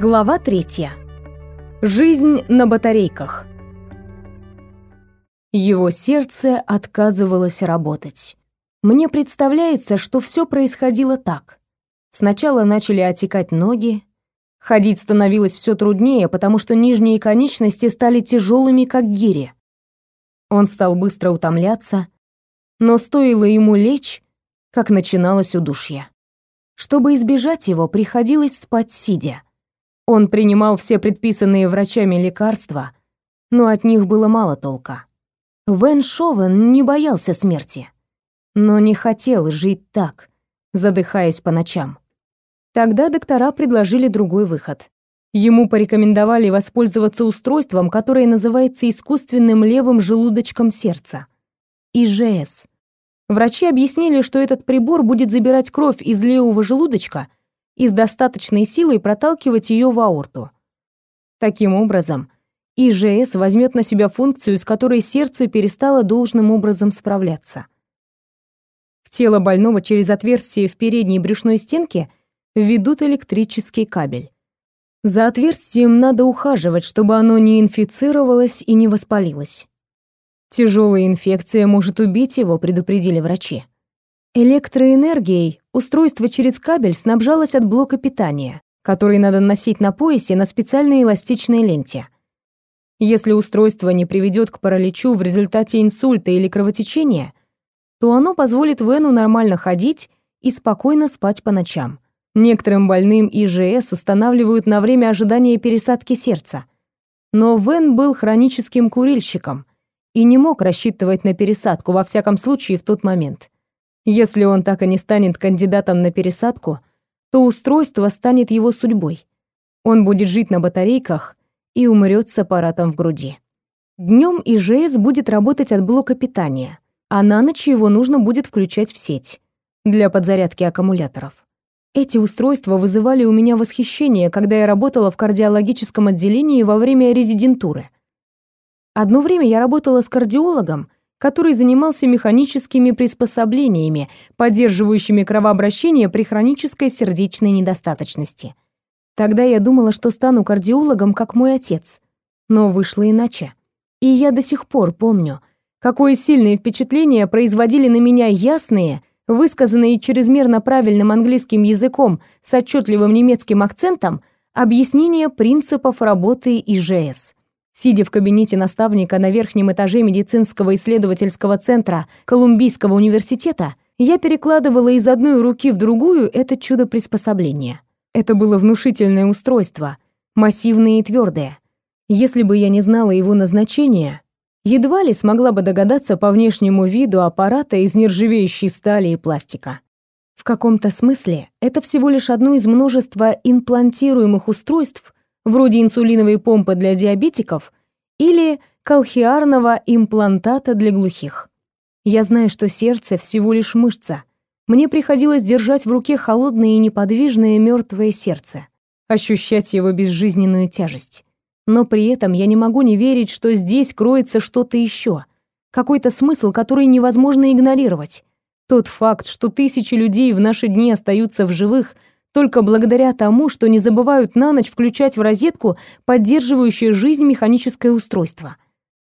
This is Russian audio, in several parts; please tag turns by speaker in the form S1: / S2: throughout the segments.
S1: Глава третья. Жизнь на батарейках. Его сердце отказывалось работать. Мне представляется, что все происходило так. Сначала начали отекать ноги, ходить становилось все труднее, потому что нижние конечности стали тяжелыми, как гири. Он стал быстро утомляться, но стоило ему лечь, как начиналось удушье. Чтобы избежать его, приходилось спать сидя. Он принимал все предписанные врачами лекарства, но от них было мало толка. Вен Шовен не боялся смерти, но не хотел жить так, задыхаясь по ночам. Тогда доктора предложили другой выход. Ему порекомендовали воспользоваться устройством, которое называется искусственным левым желудочком сердца ИЖС. Врачи объяснили, что этот прибор будет забирать кровь из левого желудочка и с достаточной силой проталкивать ее в аорту. Таким образом, ИЖС возьмет на себя функцию, с которой сердце перестало должным образом справляться. В тело больного через отверстие в передней брюшной стенке ведут электрический кабель. За отверстием надо ухаживать, чтобы оно не инфицировалось и не воспалилось. Тяжелая инфекция может убить его, предупредили врачи. Электроэнергией устройство через кабель снабжалось от блока питания, который надо носить на поясе на специальной эластичной ленте. Если устройство не приведет к параличу в результате инсульта или кровотечения, то оно позволит Вену нормально ходить и спокойно спать по ночам. Некоторым больным ИЖС устанавливают на время ожидания пересадки сердца. Но Вен был хроническим курильщиком и не мог рассчитывать на пересадку, во всяком случае, в тот момент. Если он так и не станет кандидатом на пересадку, то устройство станет его судьбой. Он будет жить на батарейках и умрет с аппаратом в груди. Днем ИЖС будет работать от блока питания, а на ночь его нужно будет включать в сеть для подзарядки аккумуляторов. Эти устройства вызывали у меня восхищение, когда я работала в кардиологическом отделении во время резидентуры. Одно время я работала с кардиологом, который занимался механическими приспособлениями, поддерживающими кровообращение при хронической сердечной недостаточности. Тогда я думала, что стану кардиологом, как мой отец. Но вышло иначе. И я до сих пор помню, какое сильное впечатление производили на меня ясные, высказанные чрезмерно правильным английским языком с отчетливым немецким акцентом, объяснения принципов работы ИЖС. Сидя в кабинете наставника на верхнем этаже медицинского исследовательского центра Колумбийского университета, я перекладывала из одной руки в другую это чудо-приспособление. Это было внушительное устройство, массивное и твердое. Если бы я не знала его назначения, едва ли смогла бы догадаться по внешнему виду аппарата из нержавеющей стали и пластика. В каком-то смысле это всего лишь одно из множества имплантируемых устройств, вроде инсулиновой помпы для диабетиков или колхиарного имплантата для глухих. Я знаю, что сердце всего лишь мышца, мне приходилось держать в руке холодное и неподвижное мертвое сердце, ощущать его безжизненную тяжесть. Но при этом я не могу не верить, что здесь кроется что-то еще, какой-то смысл, который невозможно игнорировать. Тот факт, что тысячи людей в наши дни остаются в живых только благодаря тому, что не забывают на ночь включать в розетку поддерживающее жизнь механическое устройство.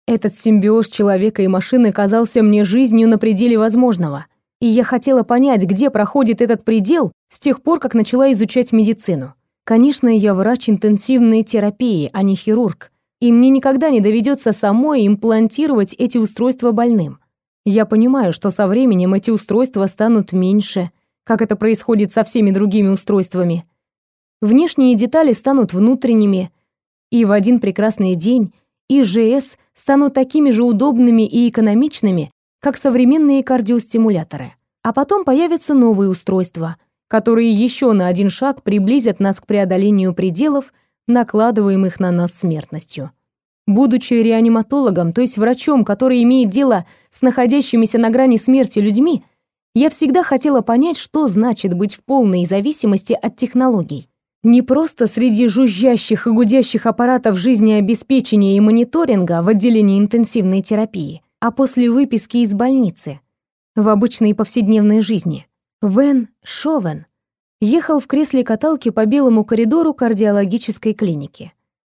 S1: Этот симбиоз человека и машины казался мне жизнью на пределе возможного — и я хотела понять, где проходит этот предел с тех пор, как начала изучать медицину. Конечно, я врач интенсивной терапии, а не хирург, и мне никогда не доведется самой имплантировать эти устройства больным. Я понимаю, что со временем эти устройства станут меньше, как это происходит со всеми другими устройствами. Внешние детали станут внутренними, и в один прекрасный день ИЖС станут такими же удобными и экономичными, как современные кардиостимуляторы. А потом появятся новые устройства, которые еще на один шаг приблизят нас к преодолению пределов, накладываемых на нас смертностью. Будучи реаниматологом, то есть врачом, который имеет дело с находящимися на грани смерти людьми, я всегда хотела понять, что значит быть в полной зависимости от технологий. Не просто среди жужжащих и гудящих аппаратов жизнеобеспечения и мониторинга в отделении интенсивной терапии, а после выписки из больницы, в обычной повседневной жизни. Вен Шовен. ехал в кресле каталки по белому коридору кардиологической клиники.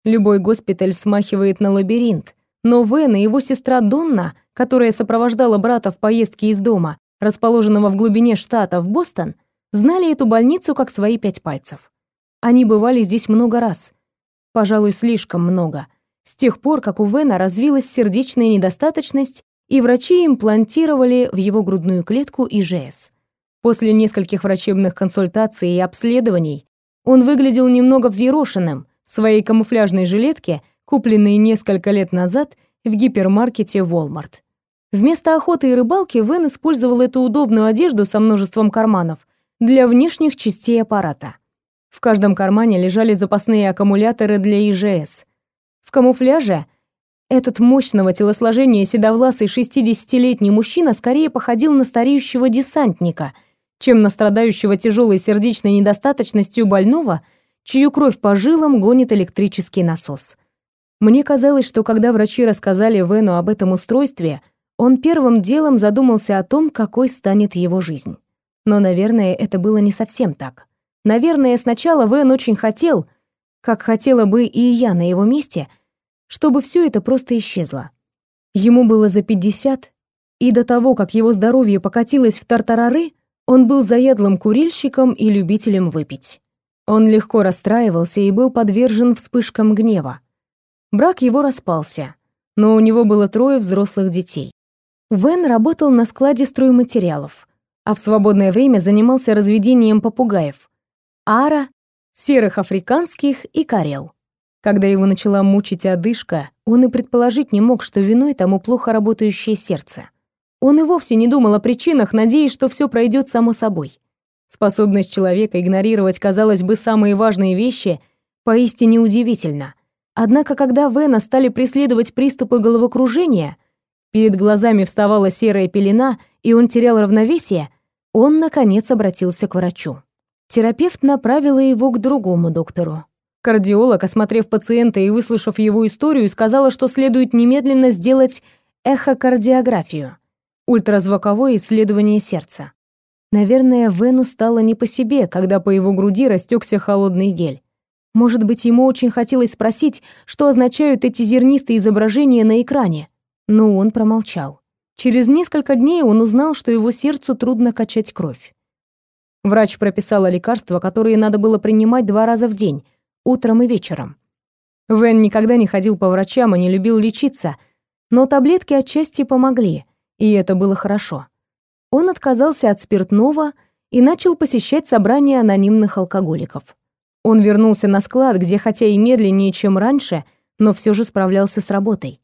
S1: Любой госпиталь смахивает на лабиринт, но Вен и его сестра Донна, которая сопровождала брата в поездке из дома, расположенного в глубине штата в Бостон, знали эту больницу как свои пять пальцев. Они бывали здесь много раз. Пожалуй, слишком много. С тех пор, как у Вена развилась сердечная недостаточность, и врачи имплантировали в его грудную клетку ИЖС. После нескольких врачебных консультаций и обследований он выглядел немного взъерошенным в своей камуфляжной жилетке, купленной несколько лет назад в гипермаркете Walmart. Вместо охоты и рыбалки Вен использовал эту удобную одежду со множеством карманов для внешних частей аппарата. В каждом кармане лежали запасные аккумуляторы для ИЖС. В камуфляже этот мощного телосложения седовласый 60-летний мужчина скорее походил на стареющего десантника, чем на страдающего тяжелой сердечной недостаточностью больного, чью кровь по жилам гонит электрический насос. Мне казалось, что когда врачи рассказали Вену об этом устройстве – он первым делом задумался о том, какой станет его жизнь. Но, наверное, это было не совсем так. Наверное, сначала Вэн очень хотел, как хотела бы и я на его месте, чтобы все это просто исчезло. Ему было за 50, и до того, как его здоровье покатилось в тартарары, он был заядлым курильщиком и любителем выпить. Он легко расстраивался и был подвержен вспышкам гнева. Брак его распался, но у него было трое взрослых детей. Вен работал на складе стройматериалов, а в свободное время занимался разведением попугаев. Ара, серых африканских и карел. Когда его начала мучить одышка, он и предположить не мог, что виной тому плохо работающее сердце. Он и вовсе не думал о причинах, надеясь, что все пройдет само собой. Способность человека игнорировать, казалось бы, самые важные вещи поистине удивительна. Однако, когда Вена стали преследовать приступы головокружения – перед глазами вставала серая пелена, и он терял равновесие, он, наконец, обратился к врачу. Терапевт направила его к другому доктору. Кардиолог, осмотрев пациента и выслушав его историю, сказала, что следует немедленно сделать эхокардиографию, ультразвуковое исследование сердца. Наверное, Вену стало не по себе, когда по его груди растекся холодный гель. Может быть, ему очень хотелось спросить, что означают эти зернистые изображения на экране но он промолчал. Через несколько дней он узнал, что его сердцу трудно качать кровь. Врач прописала лекарства, которые надо было принимать два раза в день, утром и вечером. Вен никогда не ходил по врачам и не любил лечиться, но таблетки отчасти помогли, и это было хорошо. Он отказался от спиртного и начал посещать собрания анонимных алкоголиков. Он вернулся на склад, где хотя и медленнее, чем раньше, но все же справлялся с работой.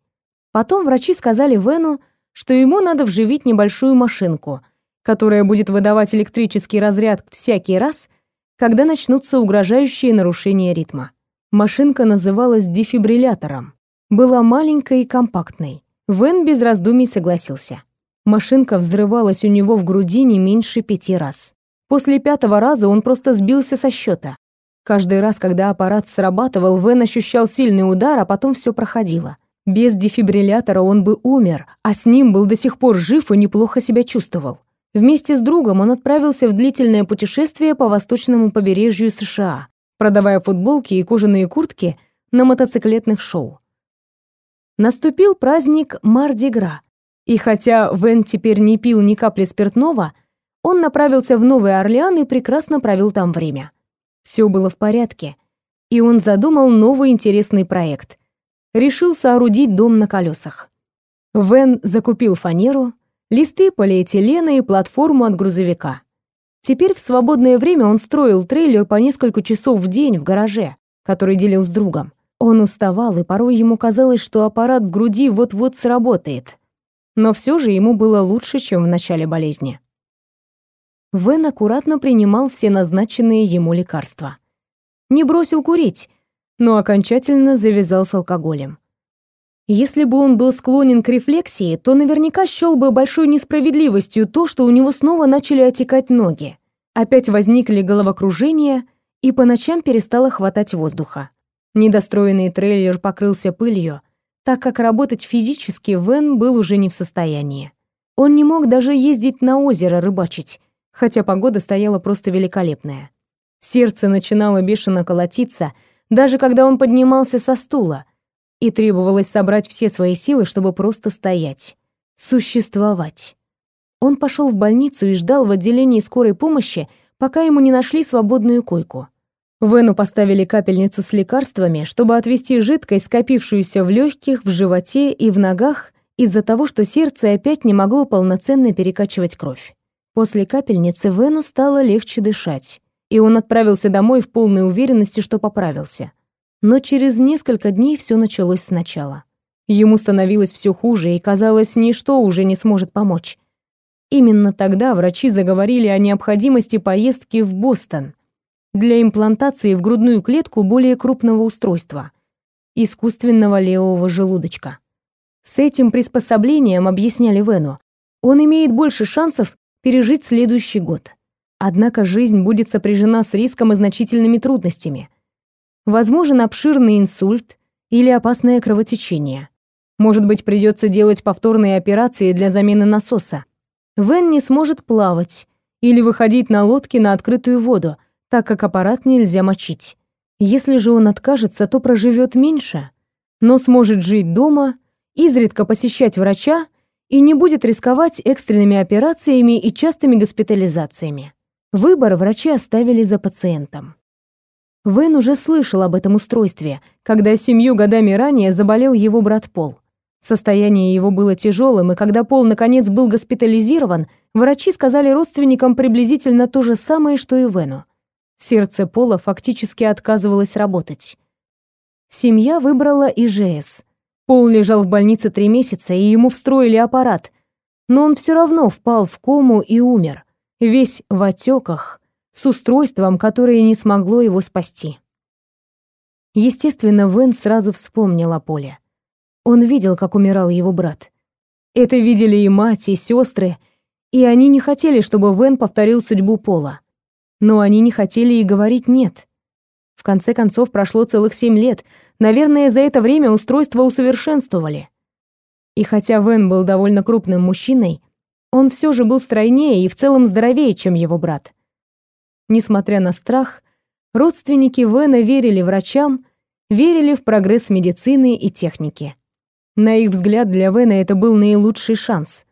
S1: Потом врачи сказали Вену, что ему надо вживить небольшую машинку, которая будет выдавать электрический разряд всякий раз, когда начнутся угрожающие нарушения ритма. Машинка называлась дефибриллятором. Была маленькой и компактной. Вен без раздумий согласился. Машинка взрывалась у него в груди не меньше пяти раз. После пятого раза он просто сбился со счета. Каждый раз, когда аппарат срабатывал, Вен ощущал сильный удар, а потом все проходило. Без дефибриллятора он бы умер, а с ним был до сих пор жив и неплохо себя чувствовал. Вместе с другом он отправился в длительное путешествие по восточному побережью США, продавая футболки и кожаные куртки на мотоциклетных шоу. Наступил праздник Марди-Гра, и хотя Вен теперь не пил ни капли спиртного, он направился в Новый Орлеан и прекрасно провел там время. Все было в порядке, и он задумал новый интересный проект — решил соорудить дом на колесах. Вен закупил фанеру, листы полиэтилена и платформу от грузовика. Теперь в свободное время он строил трейлер по несколько часов в день в гараже, который делил с другом. Он уставал, и порой ему казалось, что аппарат в груди вот-вот сработает. Но все же ему было лучше, чем в начале болезни. Вен аккуратно принимал все назначенные ему лекарства. Не бросил курить, но окончательно завязал с алкоголем. Если бы он был склонен к рефлексии, то наверняка счел бы большой несправедливостью то, что у него снова начали отекать ноги. Опять возникли головокружения, и по ночам перестало хватать воздуха. Недостроенный трейлер покрылся пылью, так как работать физически Вен был уже не в состоянии. Он не мог даже ездить на озеро рыбачить, хотя погода стояла просто великолепная. Сердце начинало бешено колотиться, даже когда он поднимался со стула, и требовалось собрать все свои силы, чтобы просто стоять, существовать. Он пошел в больницу и ждал в отделении скорой помощи, пока ему не нашли свободную койку. Вену поставили капельницу с лекарствами, чтобы отвести жидкость, скопившуюся в легких, в животе и в ногах, из-за того, что сердце опять не могло полноценно перекачивать кровь. После капельницы Вену стало легче дышать, и он отправился домой в полной уверенности, что поправился но через несколько дней все началось сначала. Ему становилось все хуже, и казалось, ничто уже не сможет помочь. Именно тогда врачи заговорили о необходимости поездки в Бостон для имплантации в грудную клетку более крупного устройства — искусственного левого желудочка. С этим приспособлением, объясняли Вену, он имеет больше шансов пережить следующий год. Однако жизнь будет сопряжена с риском и значительными трудностями возможен обширный инсульт или опасное кровотечение. Может быть, придется делать повторные операции для замены насоса. Вен не сможет плавать или выходить на лодке на открытую воду, так как аппарат нельзя мочить. Если же он откажется, то проживет меньше, но сможет жить дома, изредка посещать врача и не будет рисковать экстренными операциями и частыми госпитализациями. Выбор врачи оставили за пациентом. Вен уже слышал об этом устройстве, когда семью годами ранее заболел его брат Пол. Состояние его было тяжелым, и когда Пол наконец был госпитализирован, врачи сказали родственникам приблизительно то же самое, что и Вену. Сердце Пола фактически отказывалось работать. Семья выбрала ИЖС. Пол лежал в больнице три месяца, и ему встроили аппарат, но он все равно впал в кому и умер, весь в отеках, с устройством, которое не смогло его спасти. Естественно, Вен сразу вспомнил о Поле. Он видел, как умирал его брат. Это видели и мать, и сестры, и они не хотели, чтобы Вен повторил судьбу Пола. Но они не хотели и говорить «нет». В конце концов, прошло целых семь лет. Наверное, за это время устройство усовершенствовали. И хотя Вен был довольно крупным мужчиной, он все же был стройнее и в целом здоровее, чем его брат. Несмотря на страх, родственники Вена верили врачам, верили в прогресс медицины и техники. На их взгляд, для Вена это был наилучший шанс.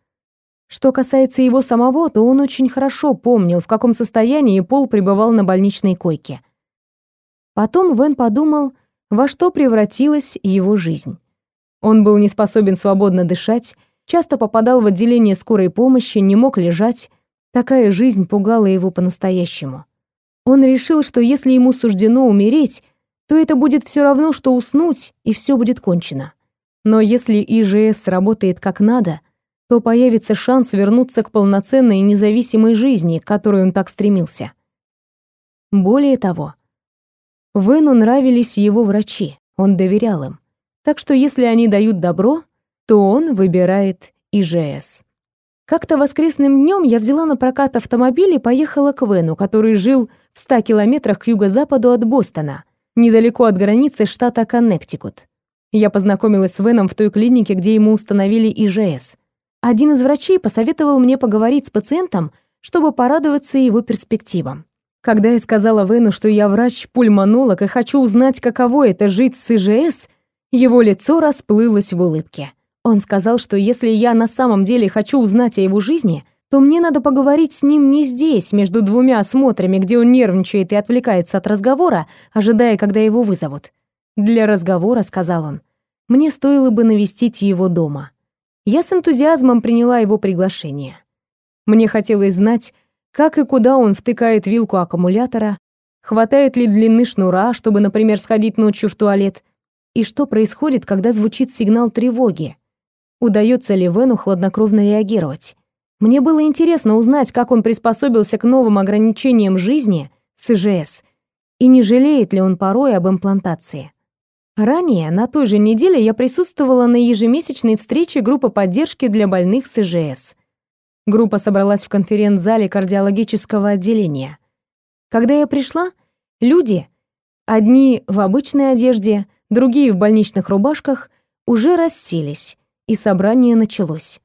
S1: Что касается его самого, то он очень хорошо помнил, в каком состоянии Пол пребывал на больничной койке. Потом Вен подумал, во что превратилась его жизнь. Он был не способен свободно дышать, часто попадал в отделение скорой помощи, не мог лежать, Такая жизнь пугала его по-настоящему. Он решил, что если ему суждено умереть, то это будет все равно, что уснуть, и все будет кончено. Но если ИЖС сработает как надо, то появится шанс вернуться к полноценной и независимой жизни, к которой он так стремился. Более того, Вену нравились его врачи, он доверял им. Так что если они дают добро, то он выбирает ИЖС. Как-то воскресным днем я взяла на прокат автомобиль и поехала к Вену, который жил в 100 километрах к юго-западу от Бостона, недалеко от границы штата Коннектикут. Я познакомилась с Веном в той клинике, где ему установили ИЖС. Один из врачей посоветовал мне поговорить с пациентом, чтобы порадоваться его перспективам. Когда я сказала Вену, что я врач-пульмонолог и хочу узнать, каково это жить с ИЖС, его лицо расплылось в улыбке. Он сказал, что если я на самом деле хочу узнать о его жизни, то мне надо поговорить с ним не здесь, между двумя осмотрами, где он нервничает и отвлекается от разговора, ожидая, когда его вызовут. Для разговора, сказал он, мне стоило бы навестить его дома. Я с энтузиазмом приняла его приглашение. Мне хотелось знать, как и куда он втыкает вилку аккумулятора, хватает ли длины шнура, чтобы, например, сходить ночью в туалет, и что происходит, когда звучит сигнал тревоги, Удается ли Вену хладнокровно реагировать? Мне было интересно узнать, как он приспособился к новым ограничениям жизни с ИЖС, и не жалеет ли он порой об имплантации. Ранее, на той же неделе, я присутствовала на ежемесячной встрече группы поддержки для больных с ИЖС. Группа собралась в конференц-зале кардиологического отделения. Когда я пришла, люди, одни в обычной одежде, другие в больничных рубашках, уже расселись, и собрание началось.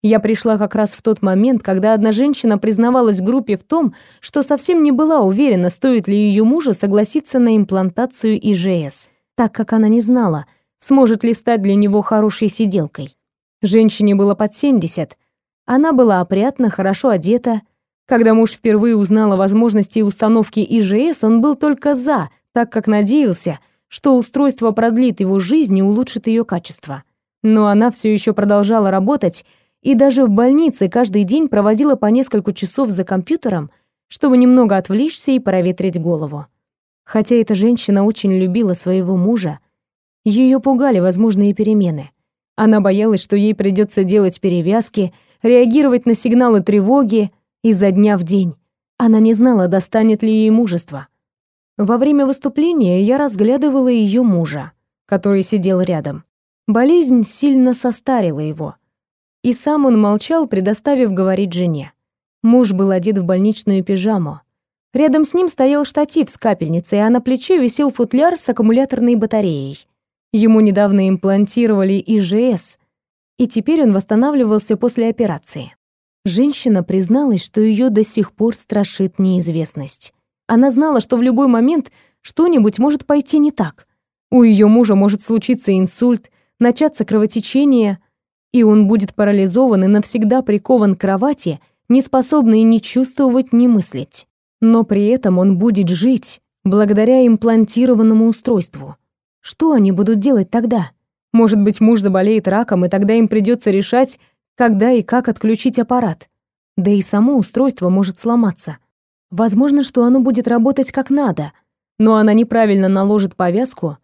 S1: Я пришла как раз в тот момент, когда одна женщина признавалась группе в том, что совсем не была уверена, стоит ли ее мужу согласиться на имплантацию ИЖС, так как она не знала, сможет ли стать для него хорошей сиделкой. Женщине было под 70. Она была опрятна, хорошо одета. Когда муж впервые узнал о возможности установки ИЖС, он был только «за», так как надеялся, что устройство продлит его жизнь и улучшит ее качество. Но она все еще продолжала работать, и даже в больнице каждый день проводила по несколько часов за компьютером, чтобы немного отвлечься и проветрить голову. Хотя эта женщина очень любила своего мужа, ее пугали возможные перемены. Она боялась, что ей придется делать перевязки, реагировать на сигналы тревоги изо дня в день. Она не знала, достанет ли ей мужество. Во время выступления я разглядывала ее мужа, который сидел рядом. Болезнь сильно состарила его — и сам он молчал, предоставив говорить жене. Муж был одет в больничную пижаму. Рядом с ним стоял штатив с капельницей, а на плече висел футляр с аккумуляторной батареей. Ему недавно имплантировали ИЖС, и теперь он восстанавливался после операции. Женщина призналась, что ее до сих пор страшит неизвестность. Она знала, что в любой момент что-нибудь может пойти не так. У ее мужа может случиться инсульт, начаться кровотечение, и он будет парализован и навсегда прикован к кровати, не способный ни чувствовать, ни мыслить. Но при этом он будет жить благодаря имплантированному устройству. Что они будут делать тогда? Может быть, муж заболеет раком, и тогда им придется решать, когда и как отключить аппарат. Да и само устройство может сломаться. Возможно, что оно будет работать как надо, но она неправильно наложит повязку,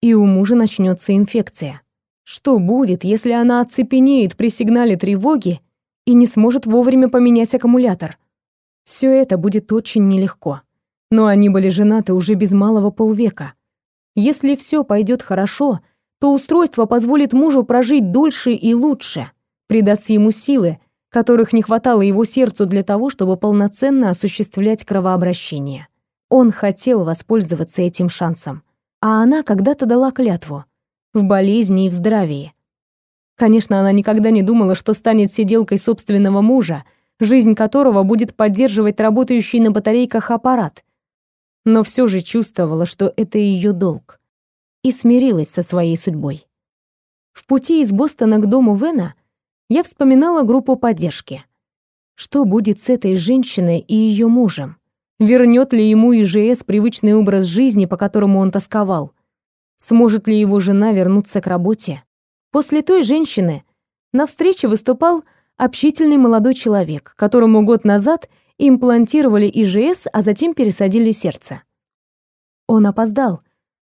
S1: и у мужа начнется инфекция. Что будет, если она оцепенеет при сигнале тревоги и не сможет вовремя поменять аккумулятор? Все это будет очень нелегко. Но они были женаты уже без малого полвека. Если все пойдет хорошо, то устройство позволит мужу прожить дольше и лучше, придаст ему силы, которых не хватало его сердцу для того, чтобы полноценно осуществлять кровообращение. Он хотел воспользоваться этим шансом, а она когда-то дала клятву в болезни и в здравии. Конечно, она никогда не думала, что станет сиделкой собственного мужа, жизнь которого будет поддерживать работающий на батарейках аппарат. Но все же чувствовала, что это ее долг. И смирилась со своей судьбой. В пути из Бостона к дому Вена я вспоминала группу поддержки. Что будет с этой женщиной и ее мужем? Вернет ли ему ИЖС привычный образ жизни, по которому он тосковал? Сможет ли его жена вернуться к работе? После той женщины на встрече выступал общительный молодой человек, которому год назад имплантировали ИЖС, а затем пересадили сердце. Он опоздал,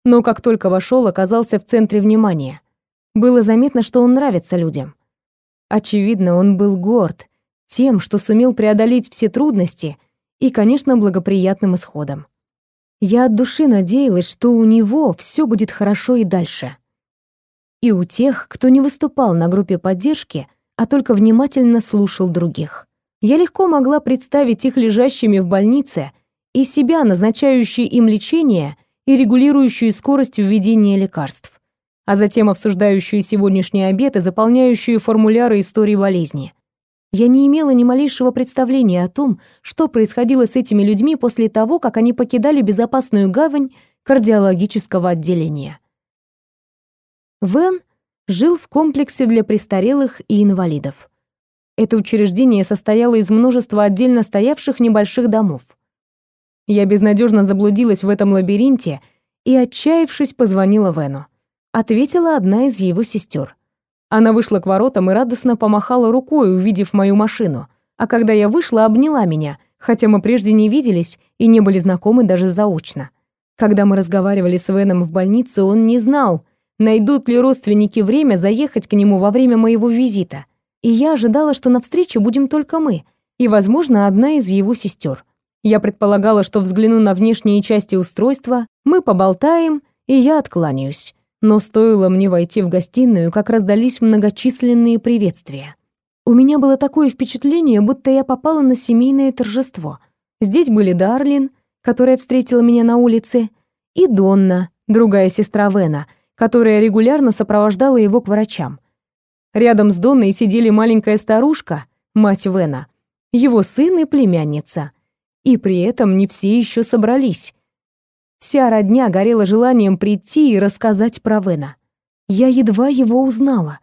S1: но как только вошел, оказался в центре внимания. Было заметно, что он нравится людям. Очевидно, он был горд тем, что сумел преодолеть все трудности и, конечно, благоприятным исходом. Я от души надеялась, что у него все будет хорошо и дальше. И у тех, кто не выступал на группе поддержки, а только внимательно слушал других. Я легко могла представить их лежащими в больнице и себя, назначающие им лечение и регулирующую скорость введения лекарств, а затем обсуждающую сегодняшний обед и заполняющую формуляры истории болезни. Я не имела ни малейшего представления о том, что происходило с этими людьми после того, как они покидали безопасную гавань кардиологического отделения. Вен жил в комплексе для престарелых и инвалидов. Это учреждение состояло из множества отдельно стоявших небольших домов. Я безнадежно заблудилась в этом лабиринте и, отчаявшись, позвонила Вену. Ответила одна из его сестер. Она вышла к воротам и радостно помахала рукой, увидев мою машину. А когда я вышла, обняла меня, хотя мы прежде не виделись и не были знакомы даже заочно. Когда мы разговаривали с Веном в больнице, он не знал, найдут ли родственники время заехать к нему во время моего визита. И я ожидала, что на встрече будем только мы, и, возможно, одна из его сестер. Я предполагала, что взгляну на внешние части устройства, мы поболтаем, и я откланяюсь. Но стоило мне войти в гостиную, как раздались многочисленные приветствия. У меня было такое впечатление, будто я попала на семейное торжество. Здесь были Дарлин, которая встретила меня на улице, и Донна, другая сестра Вена, которая регулярно сопровождала его к врачам. Рядом с Донной сидели маленькая старушка, мать Вена, его сын и племянница. И при этом не все еще собрались. Вся родня горела желанием прийти и рассказать про Вена. Я едва его узнала.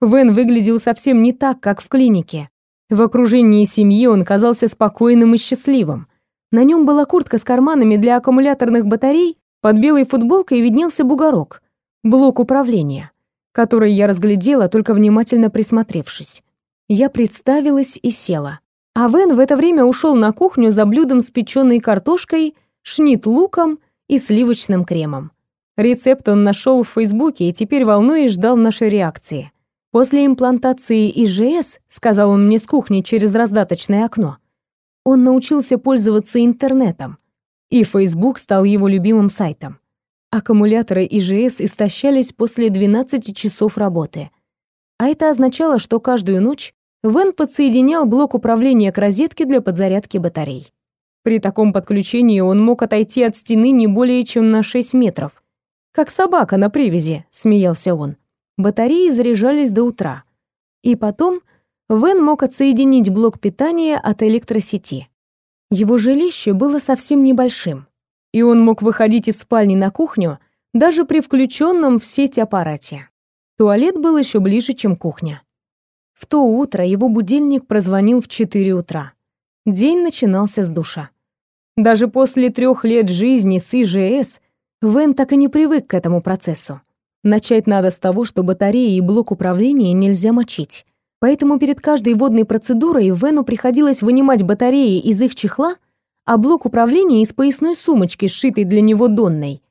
S1: Вен выглядел совсем не так, как в клинике. В окружении семьи он казался спокойным и счастливым. На нем была куртка с карманами для аккумуляторных батарей, под белой футболкой виднелся бугорок, блок управления который я разглядела, только внимательно присмотревшись. Я представилась и села. А Вен в это время ушел на кухню за блюдом с печеной картошкой, шнит-луком и сливочным кремом. Рецепт он нашел в Фейсбуке и теперь волнуясь ждал нашей реакции. После имплантации ИЖС, сказал он мне с кухни через раздаточное окно, он научился пользоваться интернетом, и Facebook стал его любимым сайтом. Аккумуляторы ИЖС истощались после 12 часов работы. А это означало, что каждую ночь Вен подсоединял блок управления к розетке для подзарядки батарей. При таком подключении он мог отойти от стены не более чем на 6 метров. «Как собака на привязи», — смеялся он. Батареи заряжались до утра. И потом Вен мог отсоединить блок питания от электросети. Его жилище было совсем небольшим и он мог выходить из спальни на кухню даже при включенном в сеть аппарате. Туалет был еще ближе, чем кухня. В то утро его будильник прозвонил в 4 утра. День начинался с душа. Даже после трех лет жизни с ИЖС Вен так и не привык к этому процессу. Начать надо с того, что батареи и блок управления нельзя мочить. Поэтому перед каждой водной процедурой Вену приходилось вынимать батареи из их чехла а блок управления из поясной сумочки, сшитой для него Донной,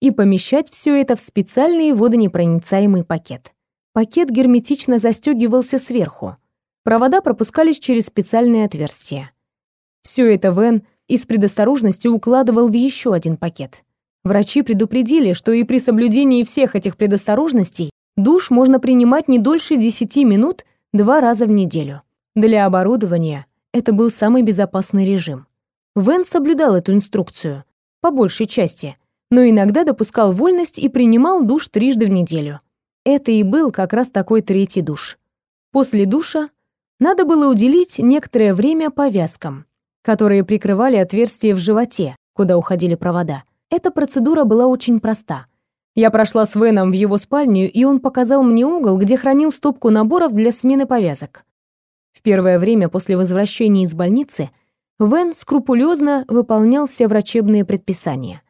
S1: и помещать все это в специальный водонепроницаемый пакет. Пакет герметично застегивался сверху. Провода пропускались через специальные отверстия. Все это Вен из предосторожности укладывал в еще один пакет. Врачи предупредили, что и при соблюдении всех этих предосторожностей душ можно принимать не дольше 10 минут два раза в неделю. Для оборудования это был самый безопасный режим. Вен соблюдал эту инструкцию, по большей части, но иногда допускал вольность и принимал душ трижды в неделю. Это и был как раз такой третий душ. После душа надо было уделить некоторое время повязкам, которые прикрывали отверстие в животе, куда уходили провода. Эта процедура была очень проста. Я прошла с Веном в его спальню, и он показал мне угол, где хранил стопку наборов для смены повязок. В первое время после возвращения из больницы – Вен скрупулезно выполнял все врачебные предписания.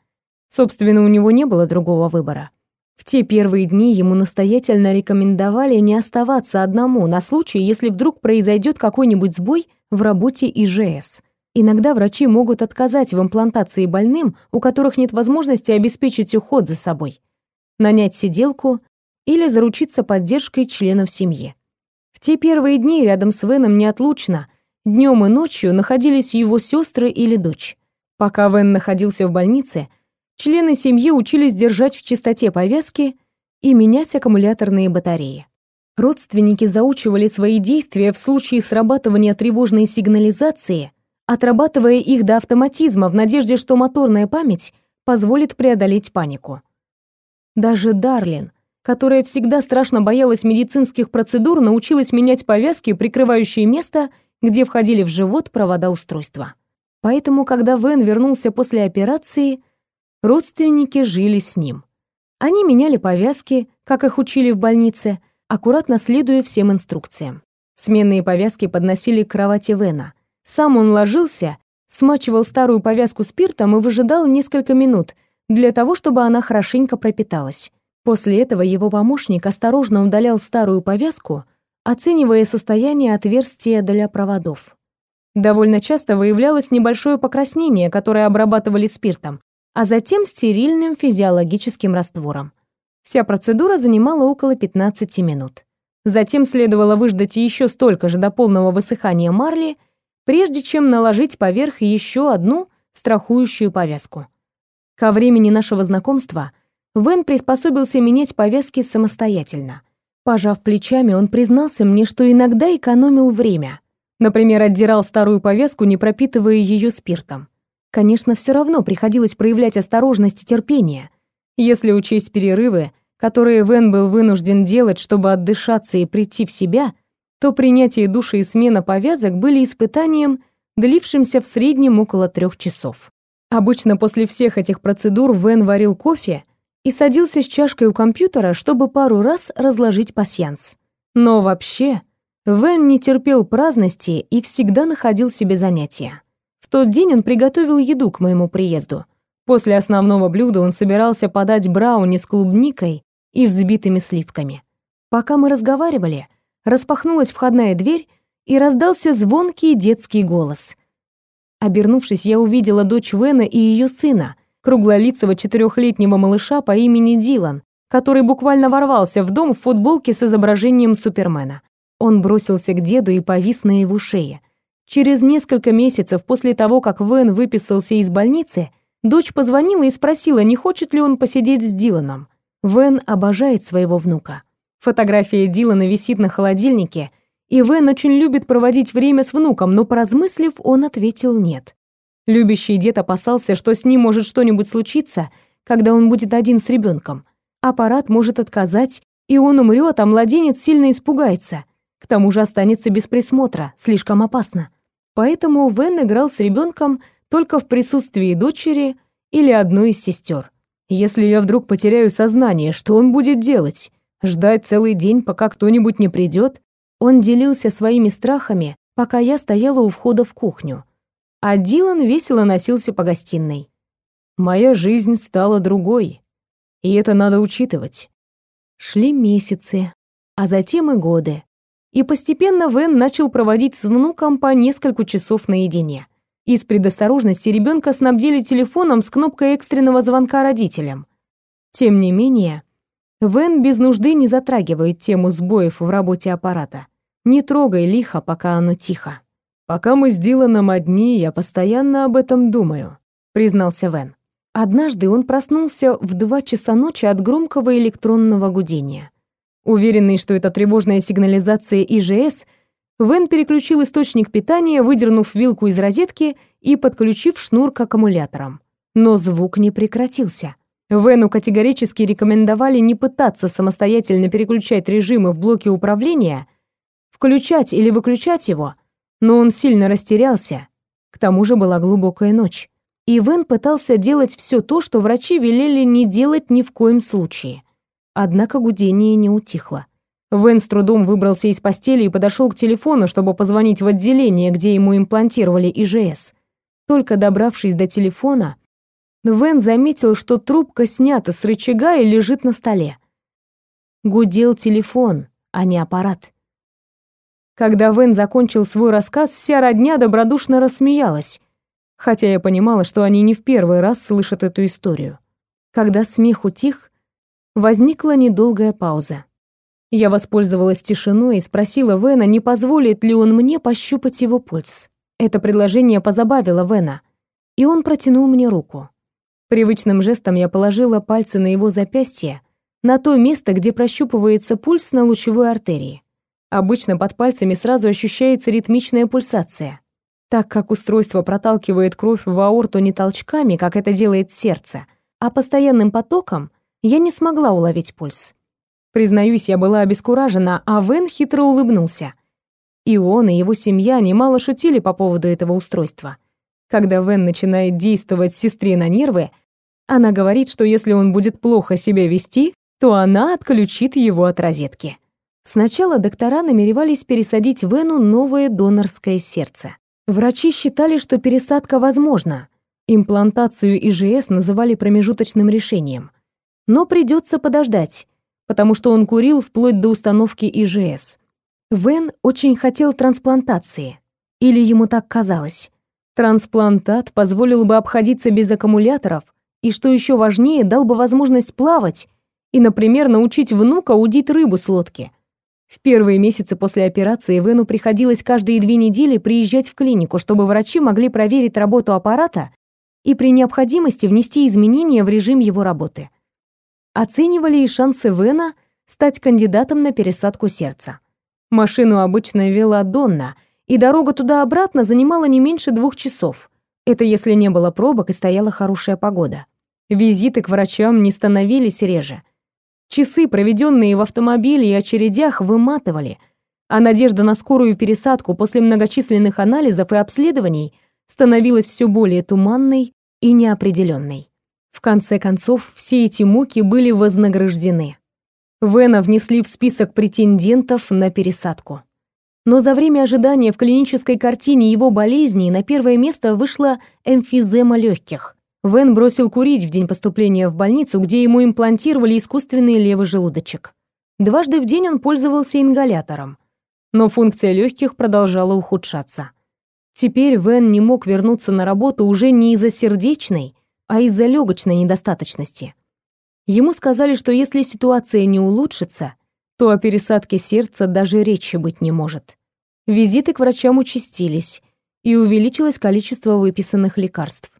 S1: Собственно, у него не было другого выбора. В те первые дни ему настоятельно рекомендовали не оставаться одному на случай, если вдруг произойдет какой-нибудь сбой в работе ИЖС. Иногда врачи могут отказать в имплантации больным, у которых нет возможности обеспечить уход за собой, нанять сиделку или заручиться поддержкой членов семьи. В те первые дни рядом с Веном неотлучно Днем и ночью находились его сестры или дочь. Пока Вен находился в больнице, члены семьи учились держать в чистоте повязки и менять аккумуляторные батареи. Родственники заучивали свои действия в случае срабатывания тревожной сигнализации, отрабатывая их до автоматизма в надежде, что моторная память позволит преодолеть панику. Даже Дарлин, которая всегда страшно боялась медицинских процедур, научилась менять повязки, прикрывающие место где входили в живот провода устройства. Поэтому, когда Вен вернулся после операции, родственники жили с ним. Они меняли повязки, как их учили в больнице, аккуратно следуя всем инструкциям. Сменные повязки подносили к кровати Вена. Сам он ложился, смачивал старую повязку спиртом и выжидал несколько минут для того, чтобы она хорошенько пропиталась. После этого его помощник осторожно удалял старую повязку оценивая состояние отверстия для проводов. Довольно часто выявлялось небольшое покраснение, которое обрабатывали спиртом, а затем стерильным физиологическим раствором. Вся процедура занимала около 15 минут. Затем следовало выждать еще столько же до полного высыхания марли, прежде чем наложить поверх еще одну страхующую повязку. Ко времени нашего знакомства Вен приспособился менять повязки самостоятельно — Пожав плечами, он признался мне, что иногда экономил время. Например, отдирал старую повязку, не пропитывая ее спиртом. Конечно, все равно приходилось проявлять осторожность и терпение. Если учесть перерывы, которые Вен был вынужден делать, чтобы отдышаться и прийти в себя, то принятие душа и смена повязок были испытанием, длившимся в среднем около трех часов. Обычно после всех этих процедур Вен варил кофе и садился с чашкой у компьютера, чтобы пару раз разложить пасьянс. Но вообще, Вен не терпел праздности и всегда находил себе занятия. В тот день он приготовил еду к моему приезду. После основного блюда он собирался подать брауни с клубникой и взбитыми сливками. Пока мы разговаривали, распахнулась входная дверь, и раздался звонкий детский голос. Обернувшись, я увидела дочь Вена и ее сына, круглолицего четырехлетнего малыша по имени Дилан, который буквально ворвался в дом в футболке с изображением Супермена. Он бросился к деду и повис на его шее. Через несколько месяцев после того, как Вен выписался из больницы, дочь позвонила и спросила, не хочет ли он посидеть с Диланом. Вен обожает своего внука. Фотография Дилана висит на холодильнике, и Вен очень любит проводить время с внуком, но поразмыслив, он ответил нет. Любящий дед опасался, что с ним может что-нибудь случиться, когда он будет один с ребенком. Аппарат может отказать, и он умрет, а младенец сильно испугается. К тому же останется без присмотра, слишком опасно. Поэтому Вен играл с ребенком только в присутствии дочери или одной из сестер. Если я вдруг потеряю сознание, что он будет делать? Ждать целый день, пока кто-нибудь не придет? Он делился своими страхами, пока я стояла у входа в кухню. А Дилан весело носился по гостиной. Моя жизнь стала другой, и это надо учитывать. Шли месяцы, а затем и годы и постепенно Вен начал проводить с внуком по несколько часов наедине. Из предосторожности ребенка снабдили телефоном с кнопкой экстренного звонка родителям. Тем не менее, Вен без нужды не затрагивает тему сбоев в работе аппарата. Не трогай лихо, пока оно тихо. «Пока мы с Диланом одни, я постоянно об этом думаю», — признался Вен. Однажды он проснулся в два часа ночи от громкого электронного гудения. Уверенный, что это тревожная сигнализация ИЖС, Вен переключил источник питания, выдернув вилку из розетки и подключив шнур к аккумуляторам. Но звук не прекратился. Вену категорически рекомендовали не пытаться самостоятельно переключать режимы в блоке управления, включать или выключать его, но он сильно растерялся. К тому же была глубокая ночь. И Вен пытался делать все то, что врачи велели не делать ни в коем случае. Однако гудение не утихло. Вен с трудом выбрался из постели и подошел к телефону, чтобы позвонить в отделение, где ему имплантировали ИЖС. Только добравшись до телефона, Вен заметил, что трубка снята с рычага и лежит на столе. Гудел телефон, а не аппарат. Когда Вен закончил свой рассказ, вся родня добродушно рассмеялась, хотя я понимала, что они не в первый раз слышат эту историю. Когда смех утих, Возникла недолгая пауза. Я воспользовалась тишиной и спросила Вена, не позволит ли он мне пощупать его пульс. Это предложение позабавило Вена, и он протянул мне руку. Привычным жестом я положила пальцы на его запястье, на то место, где прощупывается пульс на лучевой артерии. Обычно под пальцами сразу ощущается ритмичная пульсация. Так как устройство проталкивает кровь в аорту не толчками, как это делает сердце, а постоянным потоком — я не смогла уловить пульс. Признаюсь, я была обескуражена, а Вен хитро улыбнулся. И он, и его семья немало шутили по поводу этого устройства. Когда Вен начинает действовать сестре на нервы, она говорит, что если он будет плохо себя вести, то она отключит его от розетки. Сначала доктора намеревались пересадить Вену новое донорское сердце. Врачи считали, что пересадка возможна. Имплантацию ИЖС называли промежуточным решением – но придется подождать, потому что он курил вплоть до установки ИЖС. Вен очень хотел трансплантации, или ему так казалось. Трансплантат позволил бы обходиться без аккумуляторов и, что еще важнее, дал бы возможность плавать и, например, научить внука удить рыбу с лодки. В первые месяцы после операции Вену приходилось каждые две недели приезжать в клинику, чтобы врачи могли проверить работу аппарата и при необходимости внести изменения в режим его работы оценивали и шансы Вена стать кандидатом на пересадку сердца. Машину обычно вела Донна, и дорога туда-обратно занимала не меньше двух часов. Это если не было пробок и стояла хорошая погода. Визиты к врачам не становились реже. Часы, проведенные в автомобиле и очередях, выматывали, а надежда на скорую пересадку после многочисленных анализов и обследований становилась все более туманной и неопределенной. В конце концов, все эти муки были вознаграждены. Вена внесли в список претендентов на пересадку. Но за время ожидания в клинической картине его болезни на первое место вышла эмфизема легких. Вен бросил курить в день поступления в больницу, где ему имплантировали искусственный левый желудочек. Дважды в день он пользовался ингалятором, но функция легких продолжала ухудшаться. Теперь Вен не мог вернуться на работу уже не из-за сердечной, а из-за легочной недостаточности. Ему сказали, что если ситуация не улучшится, то о пересадке сердца даже речи быть не может. Визиты к врачам участились, и увеличилось количество выписанных лекарств.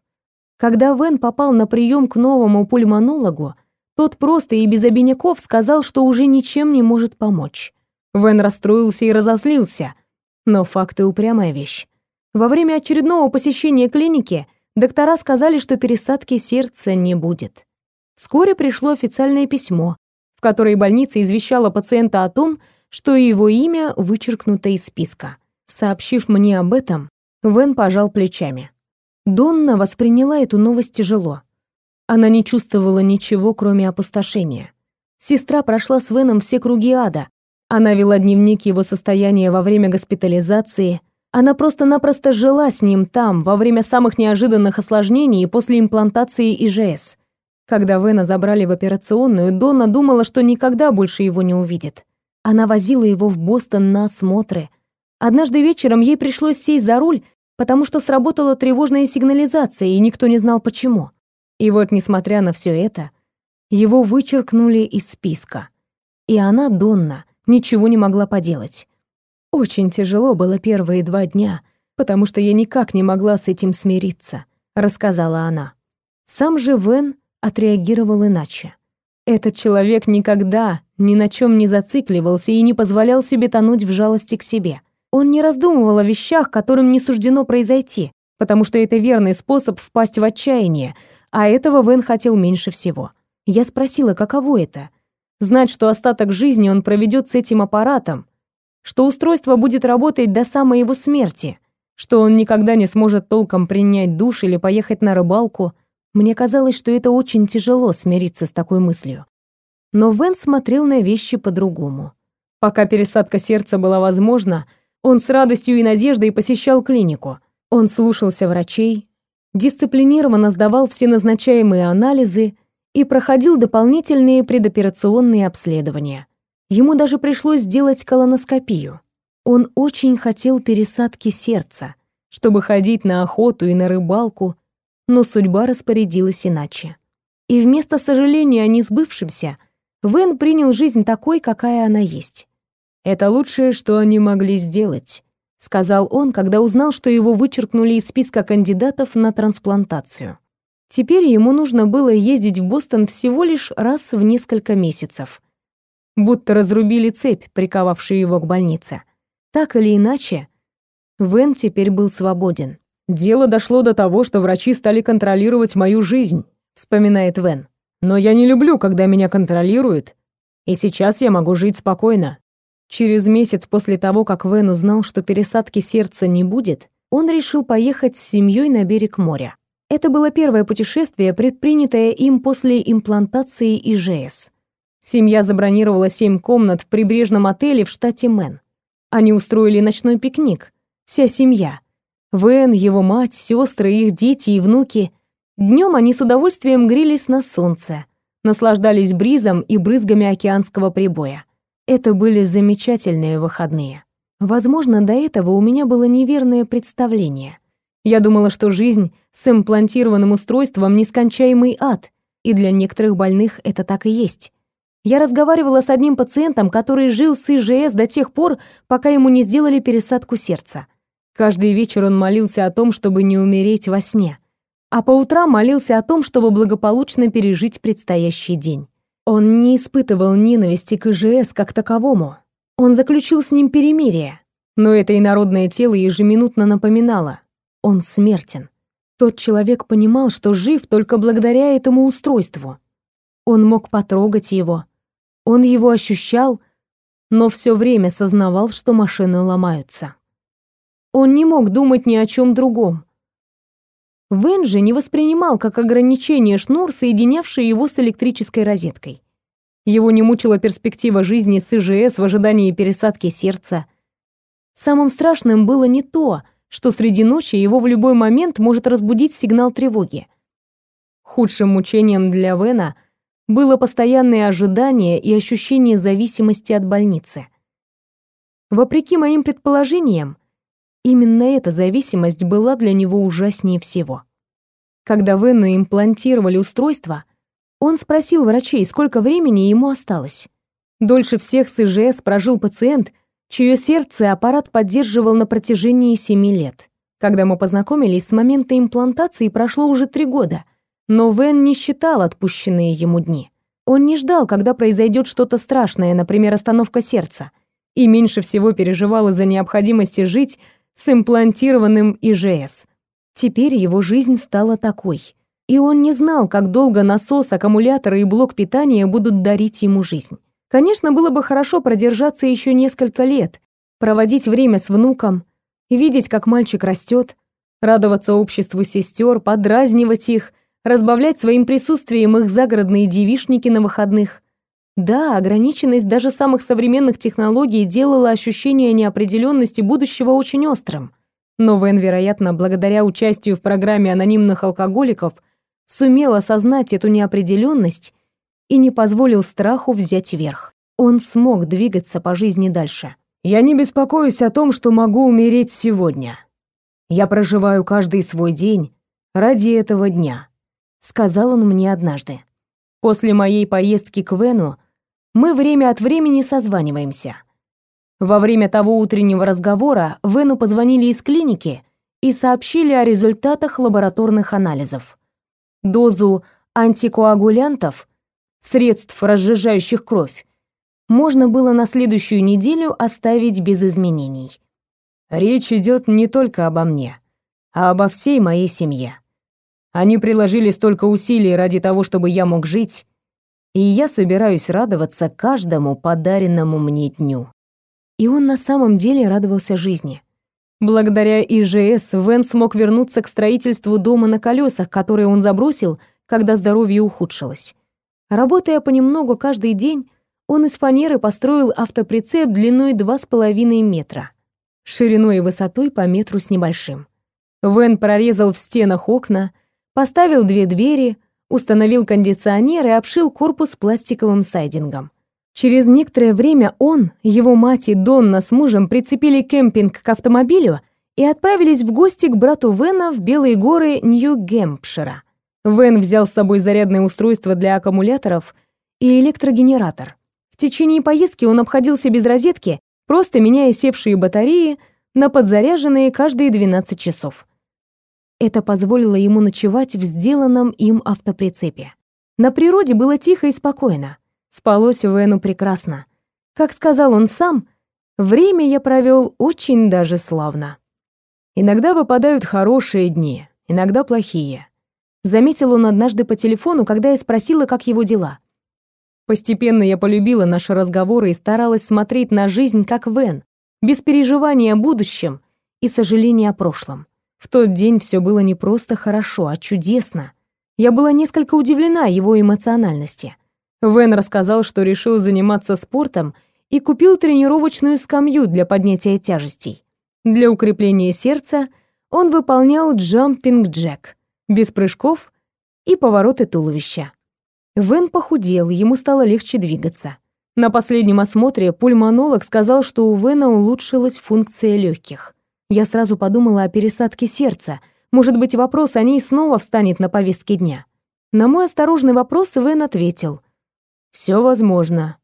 S1: Когда Вен попал на прием к новому пульмонологу, тот просто и без обиняков сказал, что уже ничем не может помочь. Вен расстроился и разозлился, но факты упрямая вещь. Во время очередного посещения клиники доктора сказали, что пересадки сердца не будет. Вскоре пришло официальное письмо, которой больница извещала пациента о том, что его имя вычеркнуто из списка. Сообщив мне об этом, Вен пожал плечами. Донна восприняла эту новость тяжело. Она не чувствовала ничего, кроме опустошения. Сестра прошла с Веном все круги ада. Она вела дневник его состояния во время госпитализации. Она просто-напросто жила с ним там, во время самых неожиданных осложнений и после имплантации ИЖС. Когда Вена забрали в операционную, Донна думала, что никогда больше его не увидит. Она возила его в Бостон на осмотры. Однажды вечером ей пришлось сесть за руль, потому что сработала тревожная сигнализация, и никто не знал почему. И вот, несмотря на все это, его вычеркнули из списка. И она, Донна, ничего не могла поделать. Очень тяжело было первые два дня, потому что я никак не могла с этим смириться, рассказала она. Сам же Вен отреагировал иначе. Этот человек никогда ни на чем не зацикливался и не позволял себе тонуть в жалости к себе. Он не раздумывал о вещах, которым не суждено произойти, потому что это верный способ впасть в отчаяние, а этого Вен хотел меньше всего. Я спросила, каково это? Знать, что остаток жизни он проведет с этим аппаратом, что устройство будет работать до самой его смерти, что он никогда не сможет толком принять душ или поехать на рыбалку, мне казалось, что это очень тяжело смириться с такой мыслью. Но Вен смотрел на вещи по-другому. Пока пересадка сердца была возможна, он с радостью и надеждой посещал клинику. Он слушался врачей, дисциплинированно сдавал все назначаемые анализы и проходил дополнительные предоперационные обследования. Ему даже пришлось сделать колоноскопию. Он очень хотел пересадки сердца, чтобы ходить на охоту и на рыбалку, но судьба распорядилась иначе. И вместо сожаления о несбывшемся, Вен принял жизнь такой, какая она есть. «Это лучшее, что они могли сделать», — сказал он, когда узнал, что его вычеркнули из списка кандидатов на трансплантацию. Теперь ему нужно было ездить в Бостон всего лишь раз в несколько месяцев. Будто разрубили цепь, приковавшую его к больнице. Так или иначе, Вен теперь был свободен. Дело дошло до того, что врачи стали контролировать мою жизнь, вспоминает Вен. Но я не люблю, когда меня контролируют, и сейчас я могу жить спокойно. Через месяц после того, как Вен узнал, что пересадки сердца не будет, он решил поехать с семьей на берег моря. Это было первое путешествие, предпринятое им после имплантации ИЖС. Семья забронировала семь комнат в прибрежном отеле в штате Мэн. Они устроили ночной пикник. Вся семья. Вен, его мать, сестры, их дети и внуки. Днем они с удовольствием грелись на солнце, наслаждались бризом и брызгами океанского прибоя. Это были замечательные выходные. Возможно, до этого у меня было неверное представление. Я думала, что жизнь с имплантированным устройством нескончаемый ад, и для некоторых больных это так и есть. Я разговаривала с одним пациентом, который жил с ИЖС до тех пор, пока ему не сделали пересадку сердца. Каждый вечер он молился о том, чтобы не умереть во сне, а по утрам молился о том, чтобы благополучно пережить предстоящий день. Он не испытывал ненависти к ИЖС как таковому. Он заключил с ним перемирие, но это инородное тело ежеминутно напоминало — он смертен. Тот человек понимал, что жив только благодаря этому устройству. Он мог потрогать его, Он его ощущал, но все время сознавал, что машины ломаются. Он не мог думать ни о чем другом. Вен же не воспринимал как ограничение шнур, соединявший его с электрической розеткой. Его не мучила перспектива жизни с ИЖС в ожидании пересадки сердца. Самым страшным было не то, что среди ночи его в любой момент может разбудить сигнал тревоги. Худшим мучением для Вена было постоянное ожидание и ощущение зависимости от больницы. Вопреки моим предположениям, именно эта зависимость была для него ужаснее всего. Когда Вену имплантировали устройство, он спросил врачей, сколько времени ему осталось. Дольше всех с ИЖС прожил пациент, чье сердце аппарат поддерживал на протяжении семи лет. Когда мы познакомились, с момента имплантации прошло уже три года, но Вен не считал отпущенные ему дни. Он не ждал, когда произойдет что-то страшное, например, остановка сердца, и меньше всего переживал из-за необходимости жить с имплантированным ИЖС. Теперь его жизнь стала такой, и он не знал, как долго насос, аккумуляторы и блок питания будут дарить ему жизнь. Конечно, было бы хорошо продержаться еще несколько лет, проводить время с внуком, видеть, как мальчик растет, радоваться обществу сестер, подразнивать их — разбавлять своим присутствием их загородные девишники на выходных. Да, ограниченность даже самых современных технологий делала ощущение неопределенности будущего очень острым. Но Вен, вероятно, благодаря участию в программе анонимных алкоголиков, сумел осознать эту неопределенность и не позволил страху взять верх. Он смог двигаться по жизни дальше.
S2: «Я не беспокоюсь о том, что могу умереть сегодня. Я проживаю каждый свой день ради этого дня»,
S1: сказал он мне однажды. После моей поездки к Вену мы время от времени созваниваемся. Во время того утреннего разговора Вену позвонили из клиники и сообщили о результатах лабораторных анализов. Дозу антикоагулянтов, средств, разжижающих кровь, можно было на следующую неделю оставить без изменений.
S2: Речь идет не только обо мне, а обо всей моей семье. Они приложили столько усилий ради того, чтобы я мог жить, и я собираюсь радоваться каждому подаренному мне дню.
S1: И он на самом деле радовался жизни. Благодаря ИЖС Вен смог вернуться к строительству дома на колесах, который он забросил, когда здоровье ухудшилось. Работая понемногу каждый день, он из фанеры построил автоприцеп длиной 2,5 метра, шириной и высотой по метру с небольшим. Вен прорезал в стенах окна, Поставил две двери, установил кондиционер и обшил корпус пластиковым сайдингом. Через некоторое время он, его мать и Донна с мужем прицепили кемпинг к автомобилю и отправились в гости к брату Вена в Белые горы Нью-Гэмпшира. Вен взял с собой зарядное устройство для аккумуляторов и электрогенератор. В течение поездки он обходился без розетки, просто меняя севшие батареи на подзаряженные каждые 12 часов. Это позволило ему ночевать в сделанном им автоприцепе. На природе было тихо и спокойно. Спалось Вену прекрасно. Как сказал он сам, время я провел очень даже славно.
S2: Иногда выпадают хорошие дни, иногда плохие.
S1: Заметил он однажды по телефону, когда я спросила, как его дела. Постепенно я полюбила наши разговоры и старалась смотреть на жизнь как Вен, без переживания о будущем и сожаления о прошлом. В тот день все было не просто хорошо, а чудесно. Я была несколько удивлена его эмоциональности. Вен рассказал, что решил заниматься спортом и купил тренировочную скамью для поднятия тяжестей. Для укрепления сердца он выполнял джампинг-джек, без прыжков и повороты туловища. Вен похудел, ему стало легче двигаться. На последнем осмотре пульмонолог сказал, что у Вена улучшилась функция легких. Я сразу подумала о пересадке сердца. Может быть, вопрос о ней снова встанет на повестке дня. На мой осторожный вопрос Вен ответил.
S2: «Все возможно.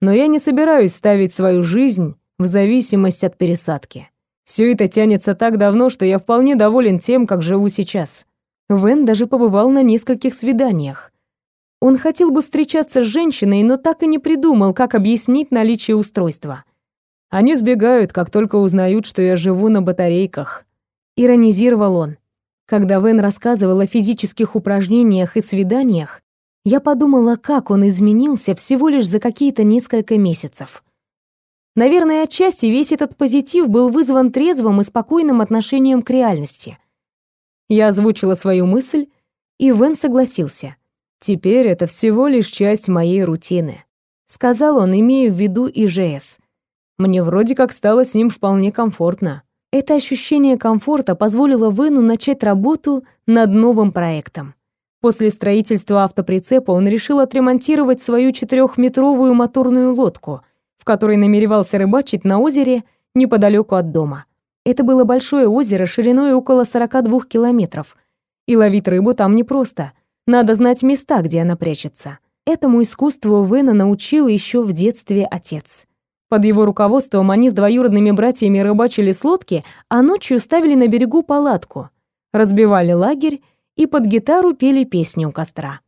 S2: Но я не собираюсь ставить свою жизнь в зависимость от пересадки. Все это тянется так давно, что я вполне доволен тем, как живу сейчас».
S1: Вен даже побывал на нескольких свиданиях. Он хотел бы встречаться с женщиной, но так и не придумал, как объяснить наличие устройства.
S2: Они сбегают, как только узнают, что я живу на батарейках.
S1: Иронизировал он. Когда Вен рассказывал о физических упражнениях и свиданиях, Я подумала, как он изменился всего лишь за какие-то несколько месяцев. Наверное, отчасти весь этот позитив был вызван трезвым и спокойным отношением к реальности. Я озвучила свою мысль, и Вен согласился. «Теперь это всего лишь часть моей рутины», — сказал он, имея в виду ИЖС. «Мне вроде как стало с ним вполне комфортно». Это ощущение комфорта позволило Вену начать работу над новым проектом. После строительства автоприцепа он решил отремонтировать свою четырехметровую моторную лодку, в которой намеревался рыбачить на озере неподалеку от дома. Это было большое озеро шириной около 42 километров, и ловить рыбу там непросто. Надо знать места, где она прячется. Этому искусству Вена научил еще в детстве отец. Под его руководством они с двоюродными братьями рыбачили с лодки, а ночью ставили на берегу палатку, разбивали лагерь и под гитару пели песни у костра.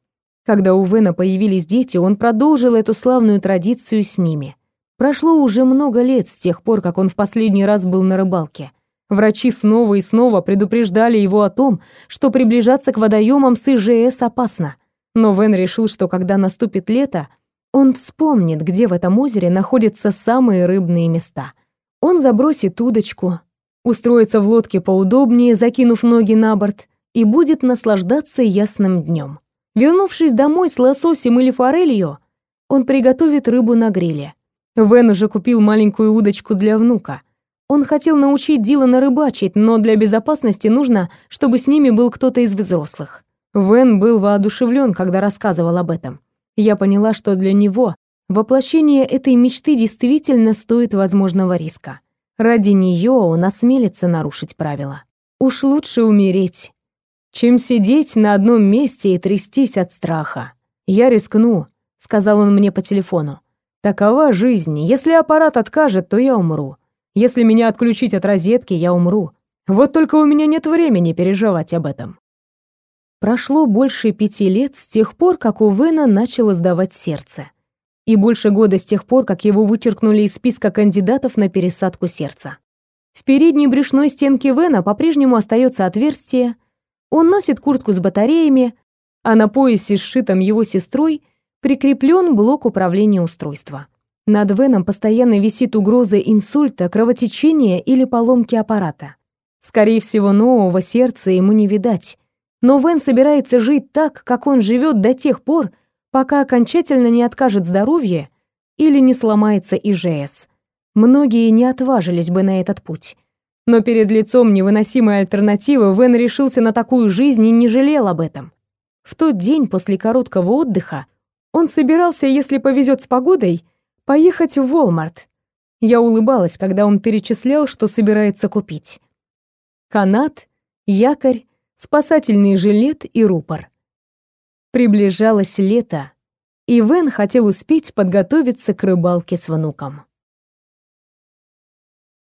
S1: Когда у Вена появились дети, он продолжил эту славную традицию с ними. Прошло уже много лет с тех пор, как он в последний раз был на рыбалке. Врачи снова и снова предупреждали его о том, что приближаться к водоемам с ИЖС опасно. Но Вен решил, что когда наступит лето, он вспомнит, где в этом озере находятся самые рыбные места. Он забросит удочку, устроится в лодке поудобнее, закинув ноги на борт, и будет наслаждаться ясным днем. Вернувшись домой с лососем или форелью, он приготовит рыбу на гриле. Вен уже купил маленькую удочку для внука. Он хотел научить Дилана рыбачить, но для безопасности нужно, чтобы с ними был кто-то из взрослых. Вен был воодушевлен, когда рассказывал об этом. Я поняла, что для него воплощение этой мечты действительно стоит возможного риска. Ради нее он осмелится нарушить правила. Уж лучше умереть, чем сидеть на одном месте и трястись от страха. Я рискну, сказал он мне по телефону. Такова жизнь. Если аппарат откажет, то я умру. Если меня отключить от розетки, я умру. Вот только у меня нет времени переживать об этом. Прошло больше пяти лет с тех пор, как у Вена начало сдавать сердце. И больше года с тех пор, как его вычеркнули из списка кандидатов на пересадку сердца. В передней брюшной стенке Вена по-прежнему остается отверстие, он носит куртку с батареями, а на поясе, сшитом его сестрой, прикреплен блок управления устройства. Над Веном постоянно висит угроза инсульта, кровотечения или поломки аппарата. Скорее всего, нового сердца ему не видать. Но Вен собирается жить так, как он живет до тех пор, пока окончательно не откажет здоровье или не сломается ИЖС. Многие не отважились бы на этот путь. Но перед лицом невыносимой альтернативы Вен решился на такую жизнь и не жалел об этом. В тот день после короткого отдыха он собирался, если повезет с погодой, поехать в Walmart. Я улыбалась, когда он перечислял, что собирается купить. Канат, якорь, спасательный жилет и рупор. Приближалось лето, и Вен хотел успеть подготовиться к рыбалке с внуком.